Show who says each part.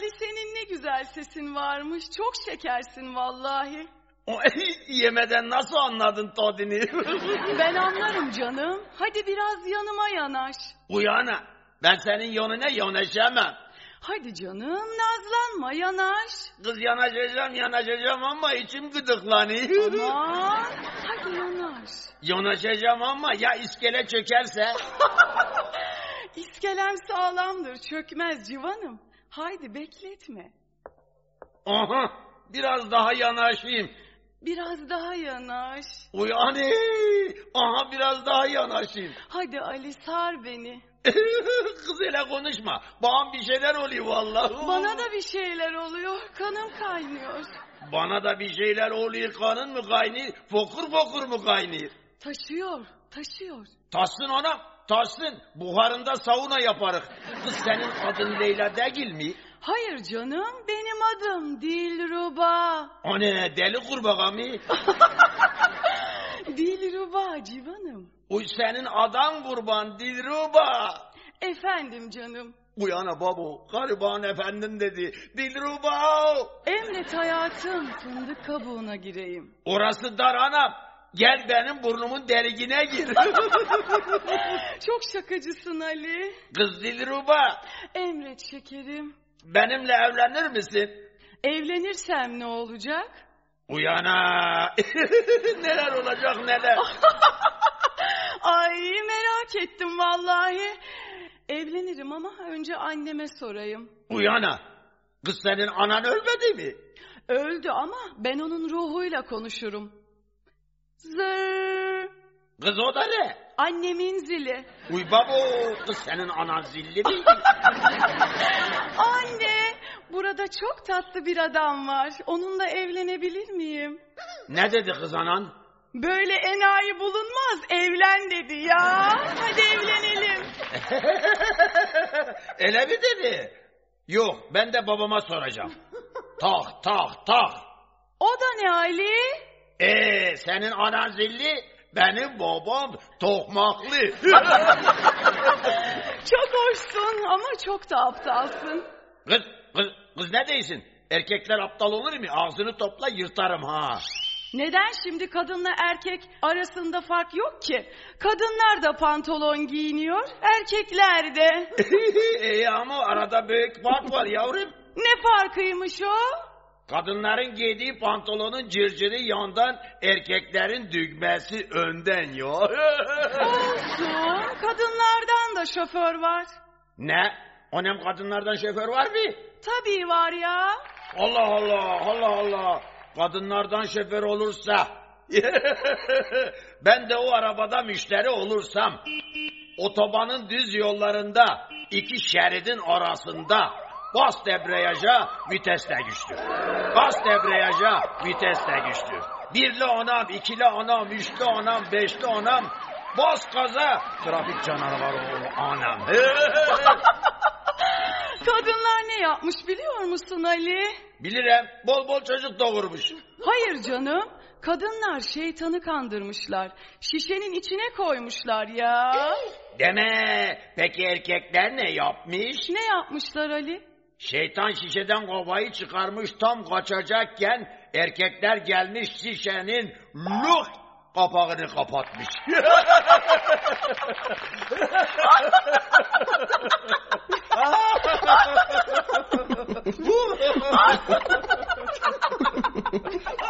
Speaker 1: Ali senin ne güzel sesin varmış. Çok şekersin vallahi.
Speaker 2: O yemeden nasıl anladın tadını?
Speaker 1: Ben anlarım canım. Hadi biraz yanıma yanaş.
Speaker 2: Uyana. Ben senin yanına yanaşamam.
Speaker 1: Hadi canım nazlanma yanaş.
Speaker 2: Kız yanaşacağım yanaşacağım ama içim gıdıklanıyor.
Speaker 1: Aman hadi yanaş.
Speaker 2: Yanaşacağım ama ya iskele çökerse?
Speaker 1: İskelem sağlamdır çökmez civanım. Haydi bekletme.
Speaker 2: Aha biraz daha yanaşayım.
Speaker 1: Biraz daha yanaş.
Speaker 2: Uyanı. Aha biraz daha yanaşayım.
Speaker 1: Hadi Ali sar beni.
Speaker 2: Kız hele konuşma. Bana bir şeyler oluyor vallahi.
Speaker 1: Bana da bir şeyler oluyor. Kanım kaynıyor.
Speaker 2: Bana da bir şeyler oluyor. Kanın mı kaynıyor? Fokur fokur mu kaynıyor?
Speaker 1: Taşıyor, taşıyor.
Speaker 2: Taşsın ona. Taşsın. Buharında sauna yaparız. Kız senin adın Leyla değil mi?
Speaker 1: Hayır canım, benim adım Dilruba.
Speaker 2: O ne deli kurbağa mı?
Speaker 1: Dilruba civanım.
Speaker 2: Uy senin adam kurban Dilruba.
Speaker 1: Efendim canım.
Speaker 2: Uyana babo. Gariban efendim dedi. Dilruba.
Speaker 1: Emret hayatım, fındık kabuğuna gireyim.
Speaker 2: Orası dar anam. Gel benim burnumun deliğine gir.
Speaker 1: Çok şakacısın Ali.
Speaker 2: Kız Dilruba.
Speaker 1: Emret şekerim.
Speaker 2: Benimle evlenir misin?
Speaker 1: Evlenirsem ne olacak?
Speaker 2: Uyana. neler olacak neler.
Speaker 1: Ay merak ettim vallahi. Evlenirim ama önce anneme sorayım.
Speaker 2: Uyana. Kız senin anan ölmedi mi?
Speaker 1: Öldü ama ben onun ruhuyla konuşurum. Zır.
Speaker 2: Kız o da ne?
Speaker 1: Annemin zili.
Speaker 2: Uy babo. Kız senin anan zilli mi?
Speaker 1: Anne, burada çok tatlı bir adam var. Onunla evlenebilir miyim?
Speaker 2: ne dedi kız anan?
Speaker 1: Böyle enayi bulunmaz, evlen dedi ya. Hadi evlenelim.
Speaker 2: Öyle mi dedi? Yok ben de babama soracağım. tak tak tak.
Speaker 1: O da ne Ali?
Speaker 2: Ee senin anan zilli benim babam tokmaklı.
Speaker 1: Çok hoşsun ama çok da aptalsın.
Speaker 2: kız, kız, kız ne değilsin? Erkekler aptal olur mu? Ağzını topla yırtarım ha.
Speaker 1: Neden şimdi kadınla erkek arasında fark yok ki? Kadınlar da pantolon giyiniyor, erkekler de.
Speaker 2: İyi ama arada büyük fark var yavrum.
Speaker 1: Ne farkıymış o?
Speaker 2: Kadınların giydiği pantolonun cırcırı yandan, erkeklerin düğmesi önden ya.
Speaker 1: Olsun, kadınlardan da şoför var.
Speaker 2: ne? Onem kadınlardan şoför var mı?
Speaker 1: Tabii var ya.
Speaker 2: Allah Allah, Allah Allah. Kadınlardan şoför olursa, ben de o arabada müşteri olursam, otobanın düz yollarında, iki şeridin arasında, bas debriyaja, vites de güçlü. Bas debriyaja, vites de güçlü. Birli anam, ikili anam, üçlü anam, beşli anam, bas gaza, trafik canavarı ol anam.
Speaker 1: Kadınlar ne yapmış biliyor musun Ali?
Speaker 2: Bilirim, bol bol çocuk doğurmuş.
Speaker 1: Hayır canım. Kadınlar şeytanı kandırmışlar. Şişenin içine koymuşlar ya.
Speaker 2: Deme, peki erkekler ne yapmış?
Speaker 1: Ne yapmışlar Ali?
Speaker 2: Şeytan şişeden kovayı çıkarmış tam kaçacakken erkekler gelmiş şişenin luh kapağını kapatmış.